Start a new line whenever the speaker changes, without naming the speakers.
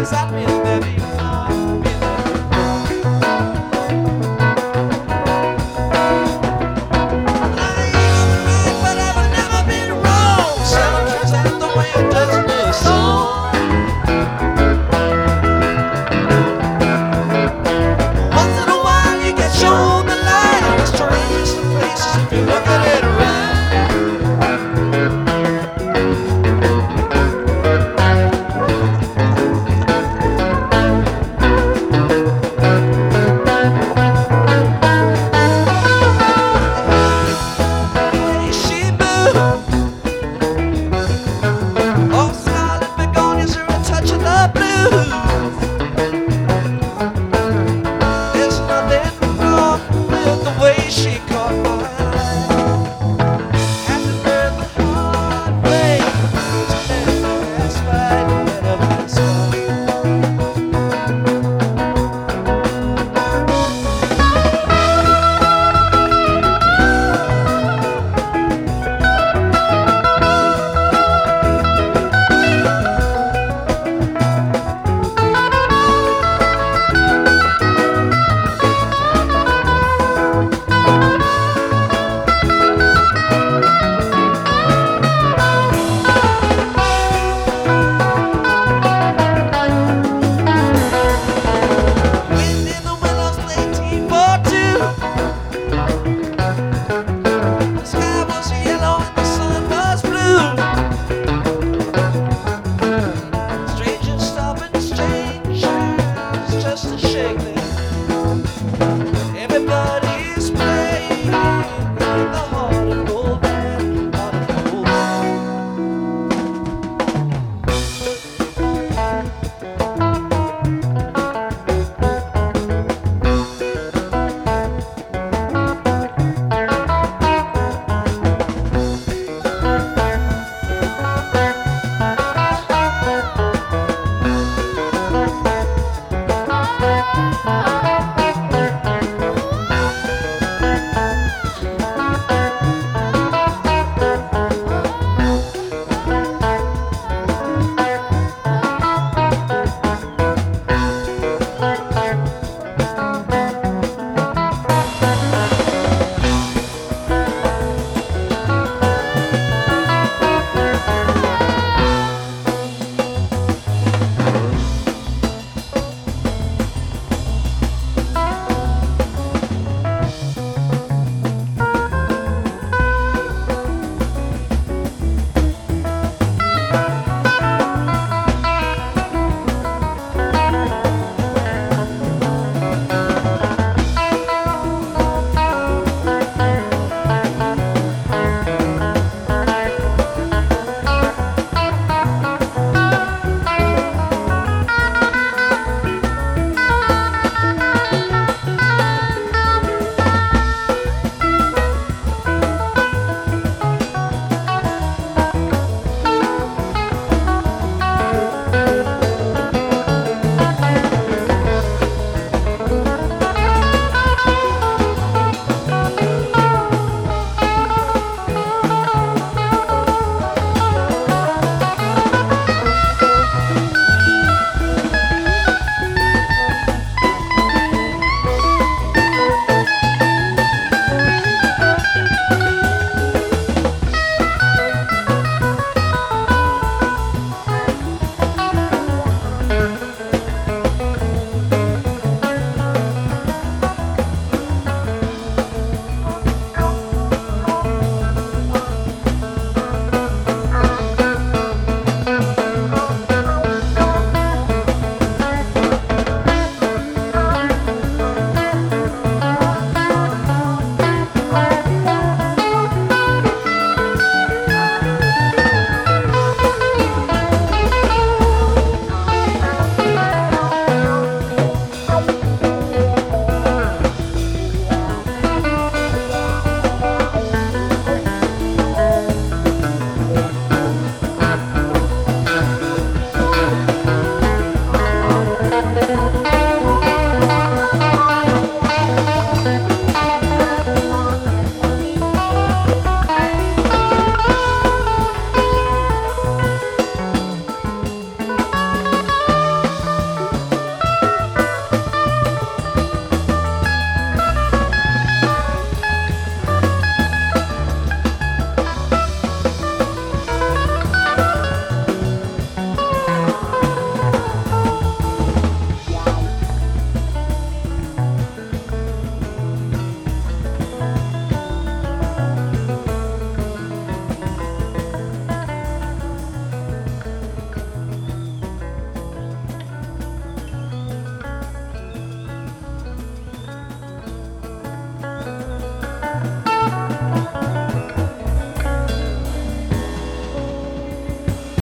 is that mean, baby?